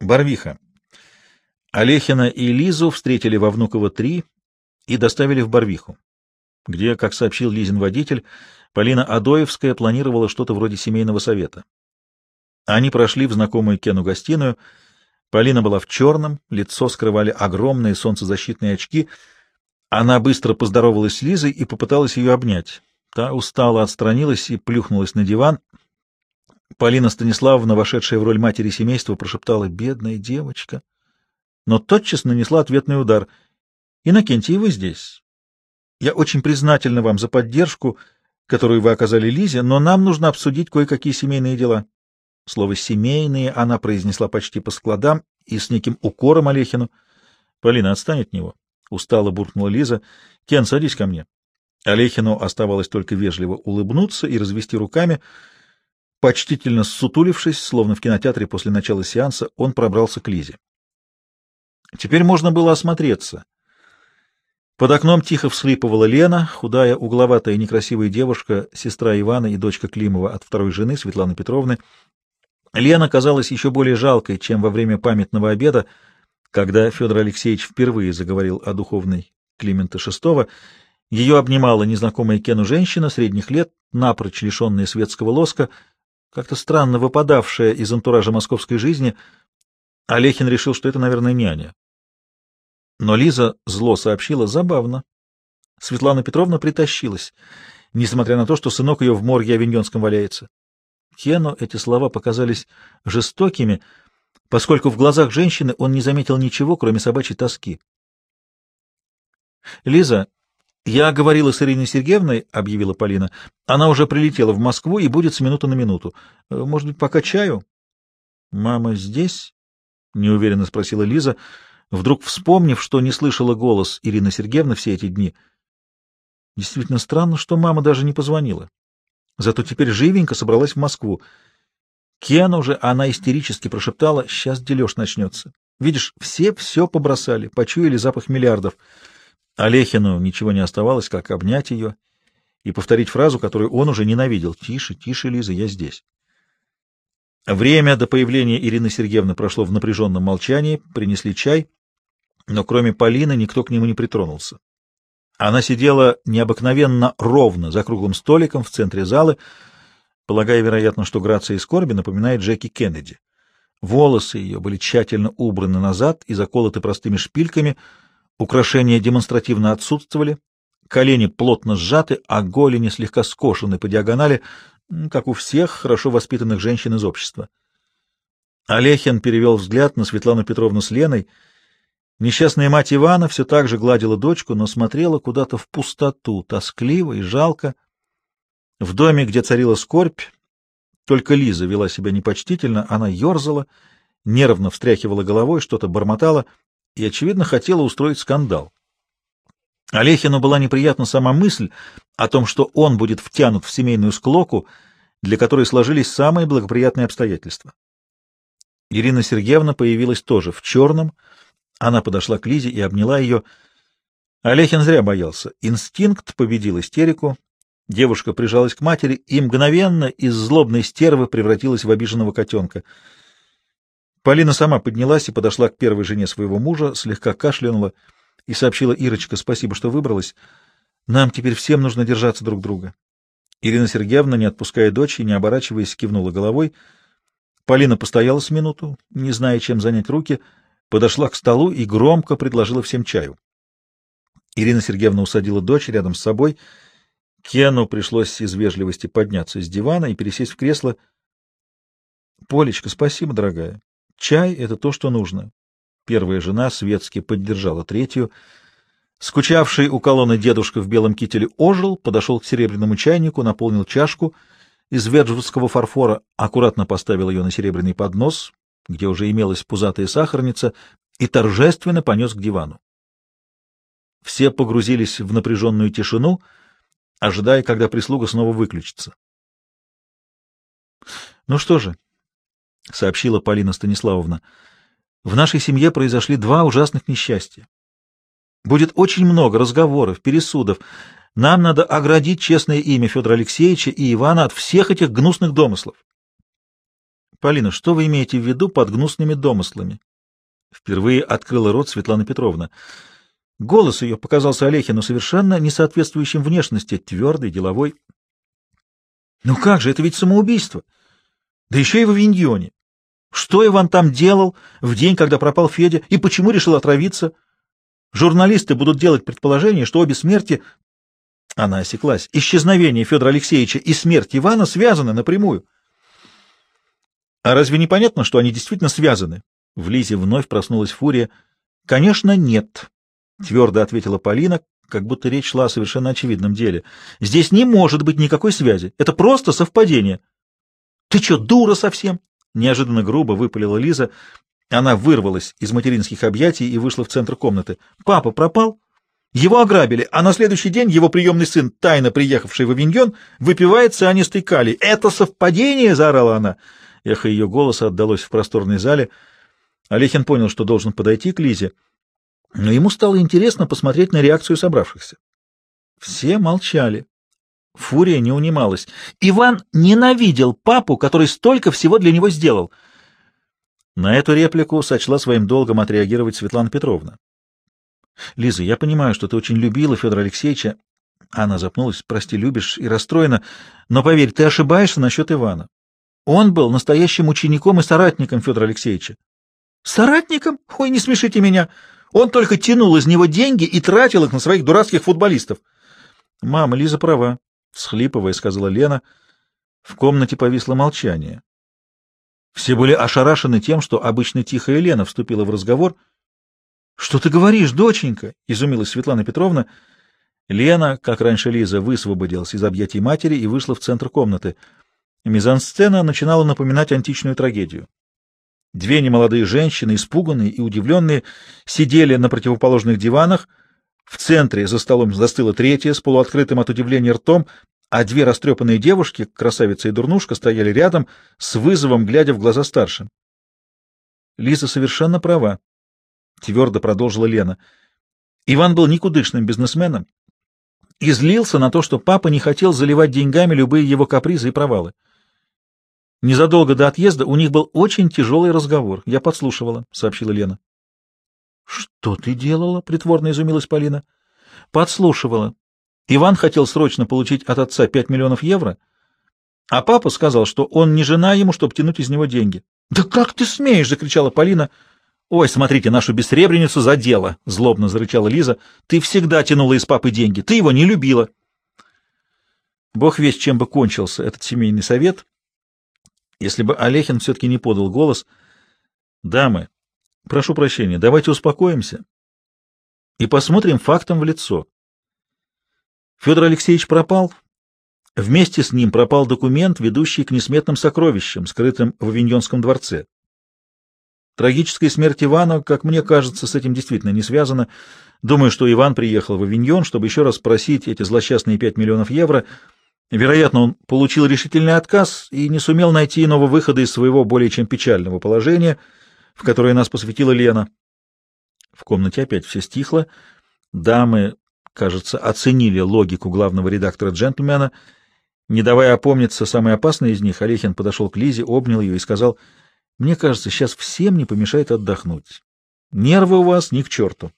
Барвиха. Олехина и Лизу встретили во Внуково-3 и доставили в Барвиху, где, как сообщил Лизин водитель, Полина Адоевская планировала что-то вроде семейного совета. Они прошли в знакомую Кену гостиную. Полина была в черном, лицо скрывали огромные солнцезащитные очки. Она быстро поздоровалась с Лизой и попыталась ее обнять. Та устало отстранилась и плюхнулась на диван. Полина Станиславовна, вошедшая в роль матери семейства, прошептала «бедная девочка», но тотчас нанесла ответный удар. «Иннокентий, вы здесь. Я очень признательна вам за поддержку, которую вы оказали Лизе, но нам нужно обсудить кое-какие семейные дела». Слово «семейные» она произнесла почти по складам и с неким укором Олехину. «Полина, отстань от него», — устало буркнула Лиза. «Кен, садись ко мне». Олехину оставалось только вежливо улыбнуться и развести руками — Почтительно ссутулившись, словно в кинотеатре после начала сеанса, он пробрался к Лизе. Теперь можно было осмотреться. Под окном тихо всхлипывала Лена, худая, угловатая и некрасивая девушка, сестра Ивана и дочка Климова от второй жены, Светланы Петровны. Лена казалась еще более жалкой, чем во время памятного обеда, когда Федор Алексеевич впервые заговорил о духовной Климента VI. Ее обнимала незнакомая Кену женщина средних лет, напрочь лишенная светского лоска, как-то странно выпадавшая из антуража московской жизни, Олехин решил, что это, наверное, няня. Но Лиза зло сообщила забавно. Светлана Петровна притащилась, несмотря на то, что сынок ее в морге Авиньонском валяется. Кену эти слова показались жестокими, поскольку в глазах женщины он не заметил ничего, кроме собачьей тоски. — Лиза, «Я говорила с Ириной Сергеевной», — объявила Полина. «Она уже прилетела в Москву и будет с минуты на минуту. Э, может быть, пока чаю?» «Мама здесь?» — неуверенно спросила Лиза, вдруг вспомнив, что не слышала голос Ирины Сергеевны все эти дни. Действительно странно, что мама даже не позвонила. Зато теперь живенько собралась в Москву. Кену же она истерически прошептала, «Сейчас дележ начнется. Видишь, все все побросали, почуяли запах миллиардов». Олехину ничего не оставалось, как обнять ее и повторить фразу, которую он уже ненавидел. «Тише, тише, Лиза, я здесь». Время до появления Ирины Сергеевны прошло в напряженном молчании, принесли чай, но кроме Полины никто к нему не притронулся. Она сидела необыкновенно ровно за круглым столиком в центре зала, полагая, вероятно, что грация и скорби напоминает Джеки Кеннеди. Волосы ее были тщательно убраны назад и заколоты простыми шпильками — Украшения демонстративно отсутствовали, колени плотно сжаты, а голени слегка скошены по диагонали, как у всех хорошо воспитанных женщин из общества. Олехин перевел взгляд на Светлану Петровну с Леной. Несчастная мать Ивана все так же гладила дочку, но смотрела куда-то в пустоту, тоскливо и жалко. В доме, где царила скорбь, только Лиза вела себя непочтительно, она ерзала, нервно встряхивала головой, что-то бормотала, и, очевидно, хотела устроить скандал. Олехину была неприятна сама мысль о том, что он будет втянут в семейную склоку, для которой сложились самые благоприятные обстоятельства. Ирина Сергеевна появилась тоже в черном. Она подошла к Лизе и обняла ее. Олехин зря боялся. Инстинкт победил истерику. Девушка прижалась к матери и мгновенно из злобной стервы превратилась в обиженного котенка — Полина сама поднялась и подошла к первой жене своего мужа, слегка кашлянула и сообщила Ирочка, спасибо, что выбралась. Нам теперь всем нужно держаться друг друга. Ирина Сергеевна, не отпуская дочь и не оборачиваясь, кивнула головой. Полина постояла с минуту, не зная, чем занять руки, подошла к столу и громко предложила всем чаю. Ирина Сергеевна усадила дочь рядом с собой. Кену пришлось из вежливости подняться с дивана и пересесть в кресло. — Полечка, спасибо, дорогая. Чай — это то, что нужно. Первая жена светски поддержала третью. Скучавший у колонны дедушка в белом кителе ожил, подошел к серебряному чайнику, наполнил чашку из веджвудского фарфора, аккуратно поставил ее на серебряный поднос, где уже имелась пузатая сахарница, и торжественно понес к дивану. Все погрузились в напряженную тишину, ожидая, когда прислуга снова выключится. — Ну что же, — сообщила Полина Станиславовна. — В нашей семье произошли два ужасных несчастья. Будет очень много разговоров, пересудов. Нам надо оградить честное имя Федора Алексеевича и Ивана от всех этих гнусных домыслов. Полина, что вы имеете в виду под гнусными домыслами? Впервые открыла рот Светлана Петровна. Голос ее показался Олехину совершенно не соответствующим внешности, твердый, деловой. Ну как же, это ведь самоубийство. Да еще и в Авиньоне. Что Иван там делал в день, когда пропал Федя, и почему решил отравиться? Журналисты будут делать предположение, что обе смерти... Она осеклась. Исчезновение Федора Алексеевича и смерть Ивана связаны напрямую. А разве не понятно, что они действительно связаны? В Лизе вновь проснулась фурия. Конечно, нет, твердо ответила Полина, как будто речь шла о совершенно очевидном деле. Здесь не может быть никакой связи. Это просто совпадение. Ты что, дура совсем? Неожиданно грубо выпалила Лиза. Она вырвалась из материнских объятий и вышла в центр комнаты. Папа пропал? Его ограбили, а на следующий день его приемный сын, тайно приехавший в Авиньон, выпивает цианистый калий. «Это совпадение!» — заорала она. Эхо ее голоса отдалось в просторной зале. Олехин понял, что должен подойти к Лизе, но ему стало интересно посмотреть на реакцию собравшихся. Все молчали. Фурия не унималась. Иван ненавидел папу, который столько всего для него сделал. На эту реплику сочла своим долгом отреагировать Светлана Петровна. — Лиза, я понимаю, что ты очень любила Федора Алексеевича. Она запнулась. — Прости, любишь и расстроена. Но поверь, ты ошибаешься насчет Ивана. Он был настоящим учеником и соратником Федора Алексеевича. — Соратником? Ой, не смешите меня. Он только тянул из него деньги и тратил их на своих дурацких футболистов. — Мама, Лиза права. — всхлипывая, сказала Лена. В комнате повисло молчание. Все были ошарашены тем, что обычно тихая Лена вступила в разговор. — Что ты говоришь, доченька? — изумилась Светлана Петровна. Лена, как раньше Лиза, высвободилась из объятий матери и вышла в центр комнаты. Мизансцена начинала напоминать античную трагедию. Две немолодые женщины, испуганные и удивленные, сидели на противоположных диванах, в центре за столом застыла третья с полуоткрытым от удивления ртом, а две растрепанные девушки, красавица и дурнушка, стояли рядом, с вызовом глядя в глаза старшим. Лиза совершенно права, — твердо продолжила Лена. Иван был никудышным бизнесменом и злился на то, что папа не хотел заливать деньгами любые его капризы и провалы. Незадолго до отъезда у них был очень тяжелый разговор. Я подслушивала, — сообщила Лена. Что ты делала? притворно изумилась Полина. Подслушивала. Иван хотел срочно получить от отца пять миллионов евро, а папа сказал, что он не жена ему, чтобы тянуть из него деньги. Да как ты смеешь, закричала Полина. Ой, смотрите, нашу бессребреницу задело, злобно зарычала Лиза. Ты всегда тянула из папы деньги, ты его не любила. Бог весь чем бы кончился этот семейный совет, если бы Олехин все-таки не подал голос. Дамы, Прошу прощения, давайте успокоимся и посмотрим фактом в лицо. Федор Алексеевич пропал. Вместе с ним пропал документ, ведущий к несметным сокровищам, скрытым в Авиньонском дворце. Трагическая смерть Ивана, как мне кажется, с этим действительно не связана. Думаю, что Иван приехал в Авиньон, чтобы еще раз спросить эти злосчастные 5 миллионов евро. Вероятно, он получил решительный отказ и не сумел найти иного выхода из своего более чем печального положения — в которое нас посвятила Лена. В комнате опять все стихло. Дамы, кажется, оценили логику главного редактора «Джентльмена». Не давая опомниться самый опасный из них, Олехин подошел к Лизе, обнял ее и сказал, «Мне кажется, сейчас всем не помешает отдохнуть. Нервы у вас ни к черту».